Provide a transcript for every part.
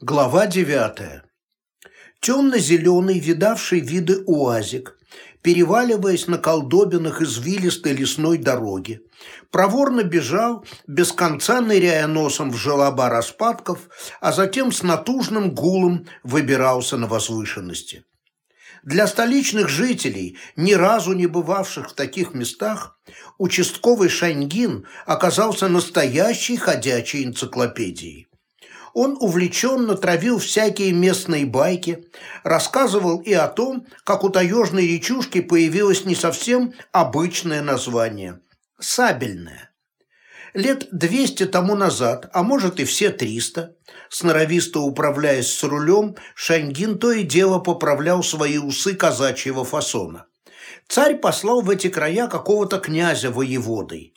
Глава девятая. Темно-зеленый, видавший виды уазик, переваливаясь на колдобинах извилистой лесной дороги, проворно бежал, без конца ныряя носом в желоба распадков, а затем с натужным гулом выбирался на возвышенности. Для столичных жителей, ни разу не бывавших в таких местах, участковый Шаньгин оказался настоящей ходячей энциклопедией. Он увлеченно травил всякие местные байки, рассказывал и о том, как у таежной речушки появилось не совсем обычное название – сабельное. Лет двести тому назад, а может и все триста, сноровисто управляясь с рулем, Шаньгин то и дело поправлял свои усы казачьего фасона. Царь послал в эти края какого-то князя воеводой.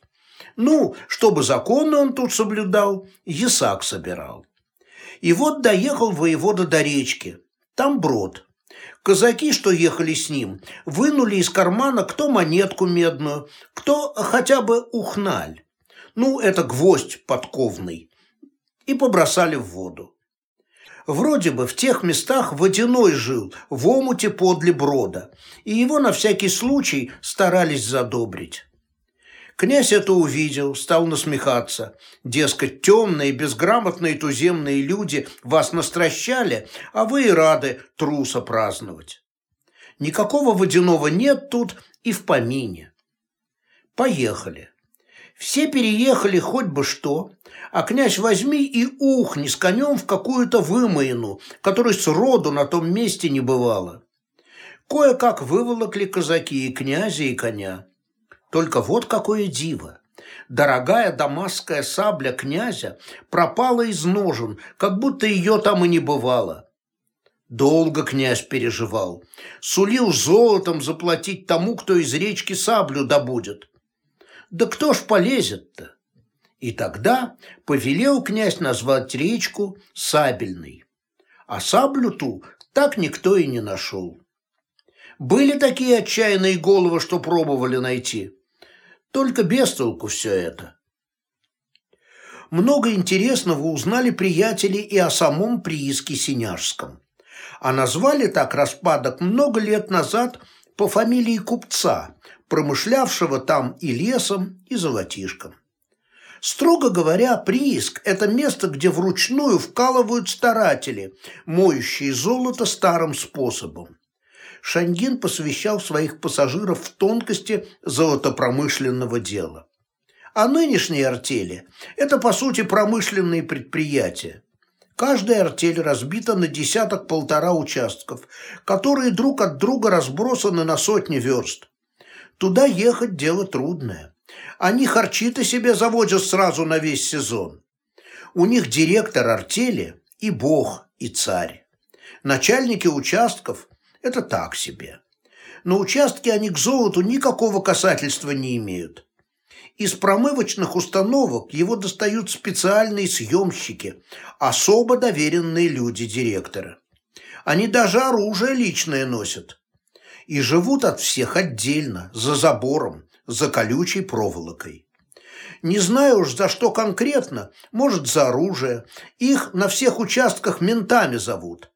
Ну, чтобы законы он тут соблюдал, ясак собирал. И вот доехал воевода до речки. Там брод. Казаки, что ехали с ним, вынули из кармана кто монетку медную, кто хотя бы ухналь. Ну, это гвоздь подковный. И побросали в воду. Вроде бы в тех местах водяной жил, в омуте подле брода, и его на всякий случай старались задобрить. Князь это увидел, стал насмехаться. Дескать, темные, безграмотные туземные люди вас настращали, а вы и рады труса праздновать. Никакого водяного нет тут и в помине. Поехали. Все переехали хоть бы что, а князь возьми и ухни с конем в какую-то вымоину, которой сроду на том месте не бывало. Кое-как выволокли казаки и князя, и коня. Только вот какое диво! Дорогая дамасская сабля князя пропала из ножен, как будто ее там и не бывало. Долго князь переживал. Сулил золотом заплатить тому, кто из речки саблю добудет. Да кто ж полезет-то? И тогда повелел князь назвать речку Сабельной. А саблю ту так никто и не нашел. Были такие отчаянные головы, что пробовали найти. Только без толку все это. Много интересного узнали приятели и о самом прииске Синяжском. А назвали так распадок много лет назад по фамилии купца, промышлявшего там и лесом, и золотишком. Строго говоря, прииск – это место, где вручную вкалывают старатели, моющие золото старым способом. Шаньгин посвящал своих пассажиров в тонкости золотопромышленного дела. А нынешние артели – это, по сути, промышленные предприятия. Каждая артель разбита на десяток-полтора участков, которые друг от друга разбросаны на сотни верст. Туда ехать – дело трудное. Они харчи-то себе заводят сразу на весь сезон. У них директор артели и бог, и царь. Начальники участков это так себе. На участке они к золоту никакого касательства не имеют. Из промывочных установок его достают специальные съемщики, особо доверенные люди директора. Они даже оружие личное носят. И живут от всех отдельно, за забором, за колючей проволокой. Не знаю уж за что конкретно, может за оружие. Их на всех участках ментами зовут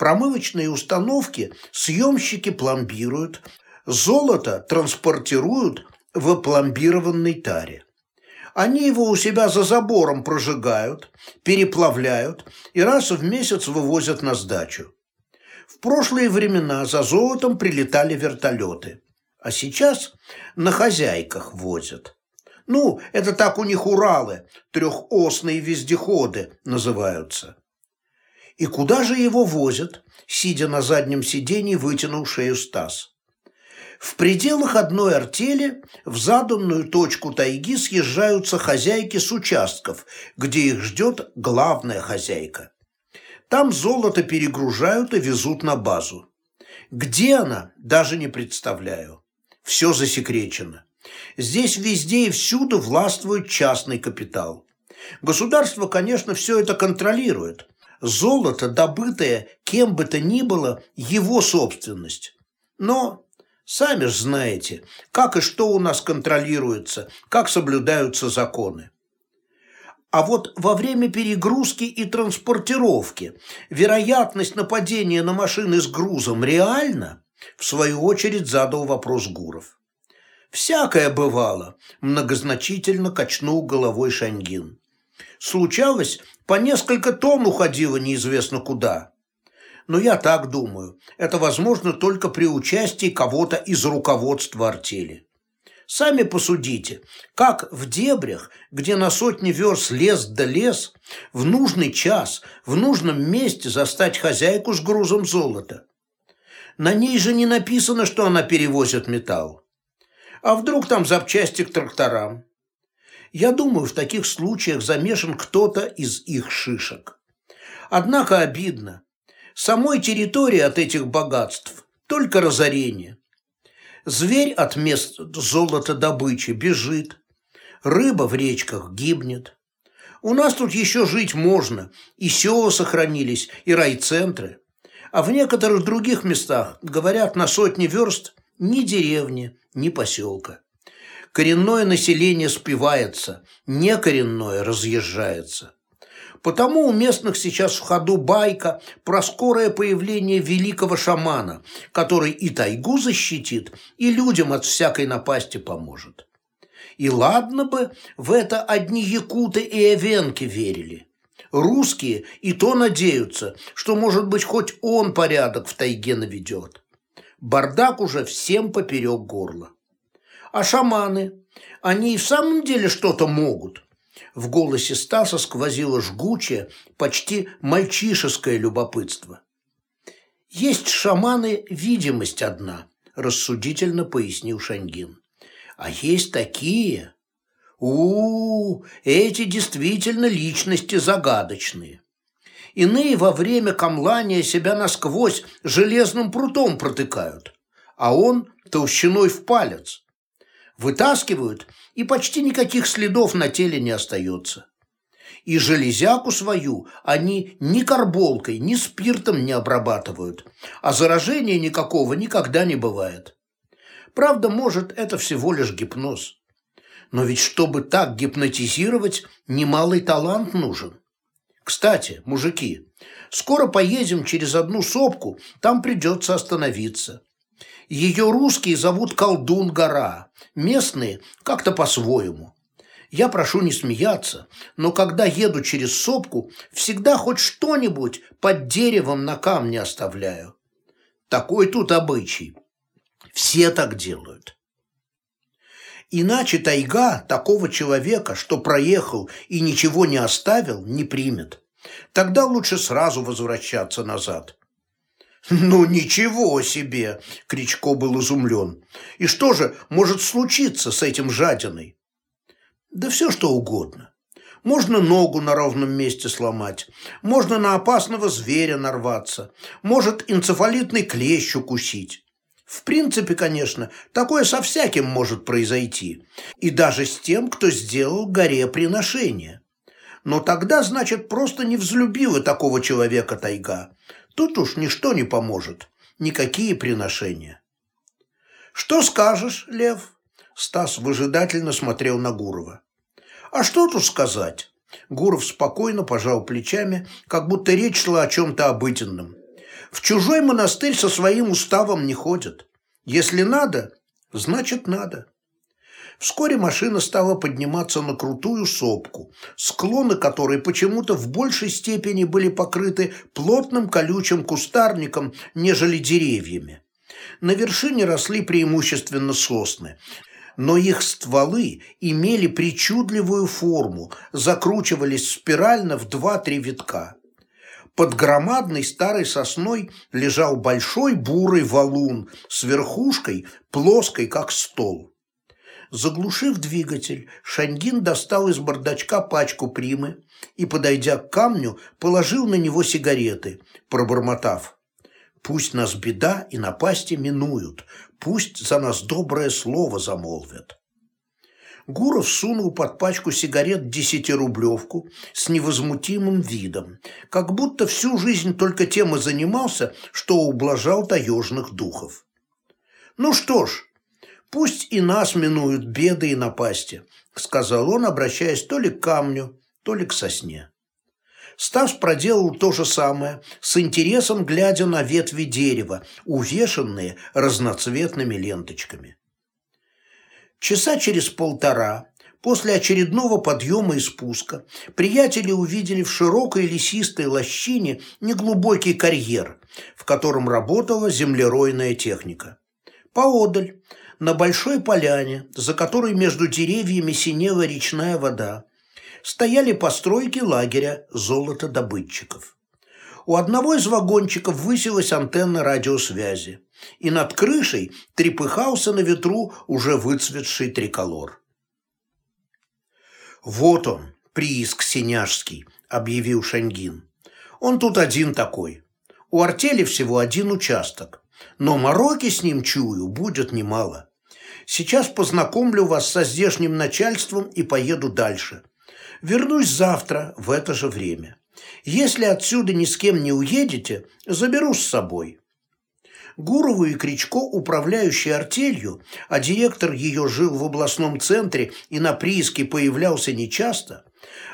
промывочные установки съемщики пломбируют, золото транспортируют в пломбированной таре. Они его у себя за забором прожигают, переплавляют и раз в месяц вывозят на сдачу. В прошлые времена за золотом прилетали вертолеты, а сейчас на хозяйках возят. Ну, это так у них Уралы, трехосные вездеходы называются. И куда же его возят, сидя на заднем сиденье, вытянув шею Стас? В пределах одной артели в заданную точку тайги съезжаются хозяйки с участков, где их ждет главная хозяйка. Там золото перегружают и везут на базу. Где она, даже не представляю. Все засекречено. Здесь везде и всюду властвует частный капитал. Государство, конечно, все это контролирует, Золото, добытое кем бы то ни было, его собственность. Но сами же знаете, как и что у нас контролируется, как соблюдаются законы. А вот во время перегрузки и транспортировки вероятность нападения на машины с грузом реальна? В свою очередь задал вопрос Гуров. «Всякое бывало», – многозначительно качнул головой Шаньгин. «Случалось, по несколько тонн уходило неизвестно куда. Но я так думаю, это возможно только при участии кого-то из руководства артели. Сами посудите, как в дебрях, где на сотни верст лес да лес, в нужный час, в нужном месте застать хозяйку с грузом золота. На ней же не написано, что она перевозит металл. А вдруг там запчасти к тракторам? Я думаю, в таких случаях замешан кто-то из их шишек. Однако обидно. Самой территории от этих богатств только разорение. Зверь от мест золотодобычи бежит, рыба в речках гибнет. У нас тут еще жить можно, и села сохранились, и райцентры. А в некоторых других местах, говорят, на сотни верст ни деревни, ни поселка. Коренное население спивается, некоренное разъезжается. Потому у местных сейчас в ходу байка про скорое появление великого шамана, который и тайгу защитит, и людям от всякой напасти поможет. И ладно бы в это одни якуты и эвенки верили. Русские и то надеются, что, может быть, хоть он порядок в тайге наведет. Бардак уже всем поперек горла. А шаманы, они и в самом деле что-то могут – в голосе Стаса сквозило жгучее, почти мальчишеское любопытство. «Есть шаманы видимость одна», – рассудительно пояснил Шаньгин. «А есть такие. -у, у эти действительно личности загадочные. Иные во время камлания себя насквозь железным прутом протыкают, а он толщиной в палец. Вытаскивают – и почти никаких следов на теле не остается. И железяку свою они ни карболкой, ни спиртом не обрабатывают, а заражения никакого никогда не бывает. Правда, может, это всего лишь гипноз. Но ведь чтобы так гипнотизировать, немалый талант нужен. Кстати, мужики, скоро поедем через одну сопку, там придется остановиться. Ее русские зовут Колдун-гора, местные как-то по-своему. Я прошу не смеяться, но когда еду через сопку, всегда хоть что-нибудь под деревом на камне оставляю. Такой тут обычай. Все так делают. Иначе тайга такого человека, что проехал и ничего не оставил, не примет. Тогда лучше сразу возвращаться назад. «Ну ничего себе!» – Кричко был изумлен. «И что же может случиться с этим жадиной?» «Да все что угодно. Можно ногу на ровном месте сломать, можно на опасного зверя нарваться, может энцефалитный клещ укусить. В принципе, конечно, такое со всяким может произойти, и даже с тем, кто сделал горе приношение. Но тогда, значит, просто не взлюбила такого человека тайга, Тут уж ничто не поможет, никакие приношения. «Что скажешь, Лев?» Стас выжидательно смотрел на Гурова. «А что тут сказать?» Гуров спокойно пожал плечами, как будто речь шла о чем-то обыденном. «В чужой монастырь со своим уставом не ходят. Если надо, значит надо». Вскоре машина стала подниматься на крутую сопку, склоны которой почему-то в большей степени были покрыты плотным колючим кустарником, нежели деревьями. На вершине росли преимущественно сосны, но их стволы имели причудливую форму, закручивались спирально в два-три витка. Под громадной старой сосной лежал большой бурый валун с верхушкой, плоской, как стол. Заглушив двигатель, Шаньгин достал из бардачка пачку примы и, подойдя к камню, положил на него сигареты, пробормотав. «Пусть нас беда и напасти минуют, пусть за нас доброе слово замолвят». Гуров сунул под пачку сигарет десятирублевку с невозмутимым видом, как будто всю жизнь только тем и занимался, что ублажал таежных духов. «Ну что ж, Пусть и нас минуют беды и напасти, сказал он, обращаясь то ли к камню, то ли к сосне. Стас проделал то же самое, с интересом глядя на ветви дерева, увешанные разноцветными ленточками. Часа через полтора После очередного подъема и спуска приятели увидели в широкой лесистой лощине неглубокий карьер, в котором работала землеройная техника. Поодаль, на большой поляне, за которой между деревьями синела речная вода, стояли постройки лагеря золотодобытчиков. У одного из вагончиков высилась антенна радиосвязи, и над крышей трепыхался на ветру уже выцветший триколор. «Вот он, прииск Синяжский», – объявил Шаньгин. «Он тут один такой. У артели всего один участок, но мороки с ним, чую, будет немало. Сейчас познакомлю вас со здешним начальством и поеду дальше. Вернусь завтра в это же время. Если отсюда ни с кем не уедете, заберу с собой. Гурову и Кричко, управляющий артелью, а директор ее жил в областном центре и на прииске появлялся нечасто,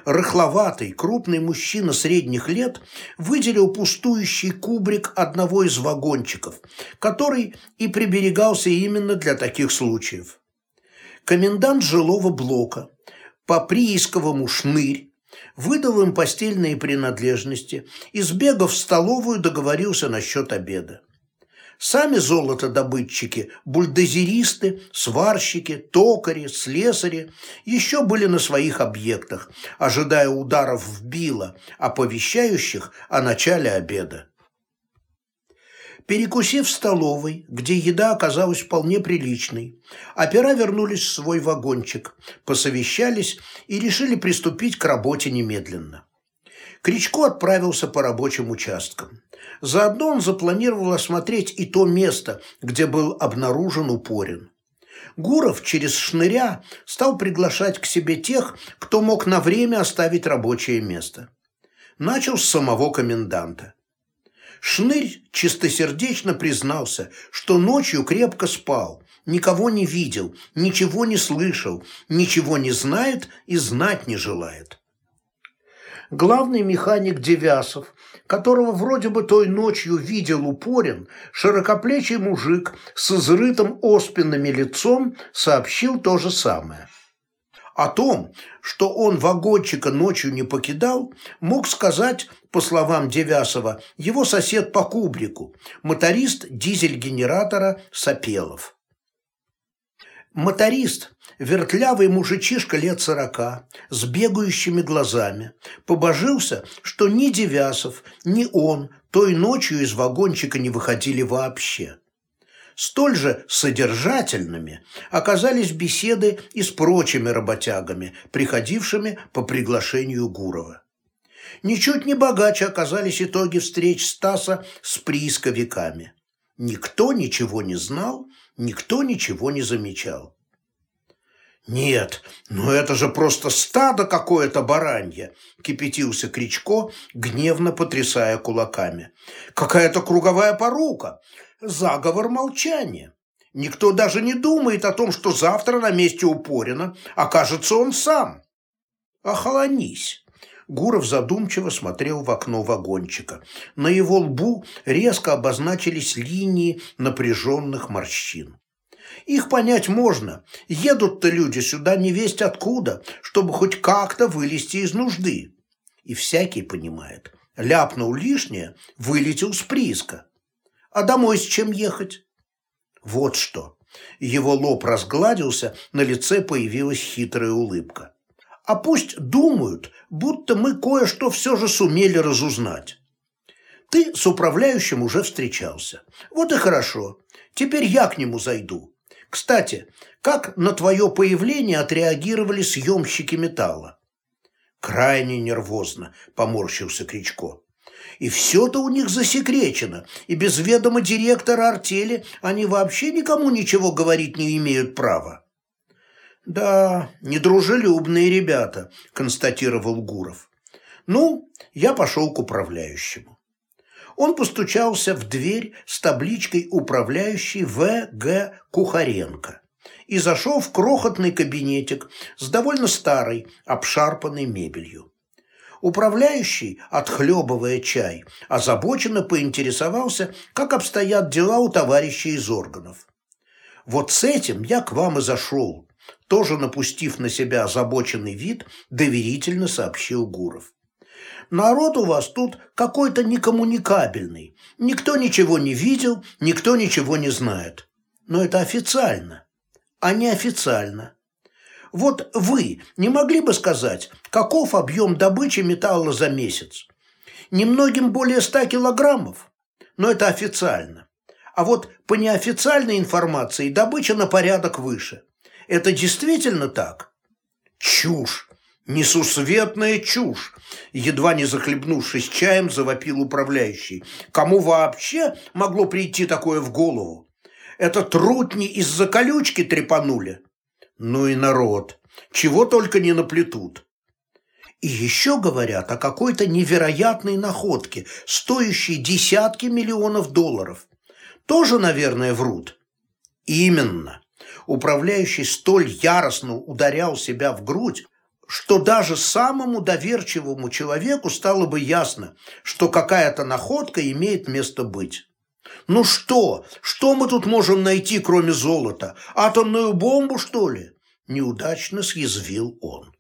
рыхловатый, крупный мужчина средних лет выделил пустующий кубрик одного из вагончиков, который и приберегался именно для таких случаев. Комендант жилого блока, по приисковому шнырь, выдал им постельные принадлежности и, сбегав в столовую, договорился насчет обеда. Сами золотодобытчики, бульдозеристы, сварщики, токари, слесари еще были на своих объектах, ожидая ударов в било, оповещающих о начале обеда. Перекусив в столовой, где еда оказалась вполне приличной, опера вернулись в свой вагончик, посовещались и решили приступить к работе немедленно. Кричко отправился по рабочим участкам. Заодно он запланировал осмотреть и то место, где был обнаружен упорин. Гуров через шныря стал приглашать к себе тех, кто мог на время оставить рабочее место. Начал с самого коменданта. Шнырь чистосердечно признался, что ночью крепко спал, никого не видел, ничего не слышал, ничего не знает и знать не желает главный механик Девясов, которого вроде бы той ночью видел Упорин, широкоплечий мужик с изрытым оспинами лицом, сообщил то же самое. О том, что он вагончика ночью не покидал, мог сказать, по словам Девясова, его сосед по кубрику, моторист дизель-генератора Сапелов. Моторист, вертлявый мужичишка лет сорока, с бегающими глазами, побожился, что ни Девясов, ни он той ночью из вагончика не выходили вообще. Столь же содержательными оказались беседы и с прочими работягами, приходившими по приглашению Гурова. Ничуть не богаче оказались итоги встреч Стаса с приисковиками. Никто ничего не знал, никто ничего не замечал. «Нет, ну это же просто стадо какое-то баранье!» – кипятился Кричко, гневно потрясая кулаками. «Какая-то круговая порука! Заговор молчания! Никто даже не думает о том, что завтра на месте Упорина окажется он сам!» «Охолонись!» Гуров задумчиво смотрел в окно вагончика. На его лбу резко обозначились линии напряженных морщин. Их понять можно. Едут-то люди сюда не весть откуда, чтобы хоть как-то вылезти из нужды. И всякий понимает. Ляпнул лишнее, вылетел с прииска. А домой с чем ехать? Вот что. Его лоб разгладился, на лице появилась хитрая улыбка. А пусть думают, будто мы кое-что все же сумели разузнать. Ты с управляющим уже встречался. Вот и хорошо. Теперь я к нему зайду. Кстати, как на твое появление отреагировали съемщики металла? Крайне нервозно, поморщился Кричко. И все-то у них засекречено, и без ведома директора артели они вообще никому ничего говорить не имеют права. «Да, недружелюбные ребята», – констатировал Гуров. «Ну, я пошел к управляющему» он постучался в дверь с табличкой «Управляющий В.Г. Кухаренко» и зашел в крохотный кабинетик с довольно старой, обшарпанной мебелью. Управляющий, отхлебывая чай, озабоченно поинтересовался, как обстоят дела у товарищей из органов. «Вот с этим я к вам и зашел», тоже напустив на себя озабоченный вид, доверительно сообщил Гуров. «Народ у вас тут какой-то некоммуникабельный. Никто ничего не видел, никто ничего не знает. Но это официально, а не официально. Вот вы не могли бы сказать, каков объем добычи металла за месяц? Немногим более 100 килограммов, но это официально. А вот по неофициальной информации добыча на порядок выше. Это действительно так? Чушь! Несусветная чушь! Едва не захлебнувшись чаем, завопил управляющий. Кому вообще могло прийти такое в голову? Это трутни из-за колючки трепанули? Ну и народ, чего только не наплетут. И еще говорят о какой-то невероятной находке, стоящей десятки миллионов долларов. Тоже, наверное, врут. Именно. Управляющий столь яростно ударял себя в грудь, что даже самому доверчивому человеку стало бы ясно, что какая-то находка имеет место быть. Ну что? Что мы тут можем найти, кроме золота? Атомную бомбу, что ли? Неудачно съязвил он.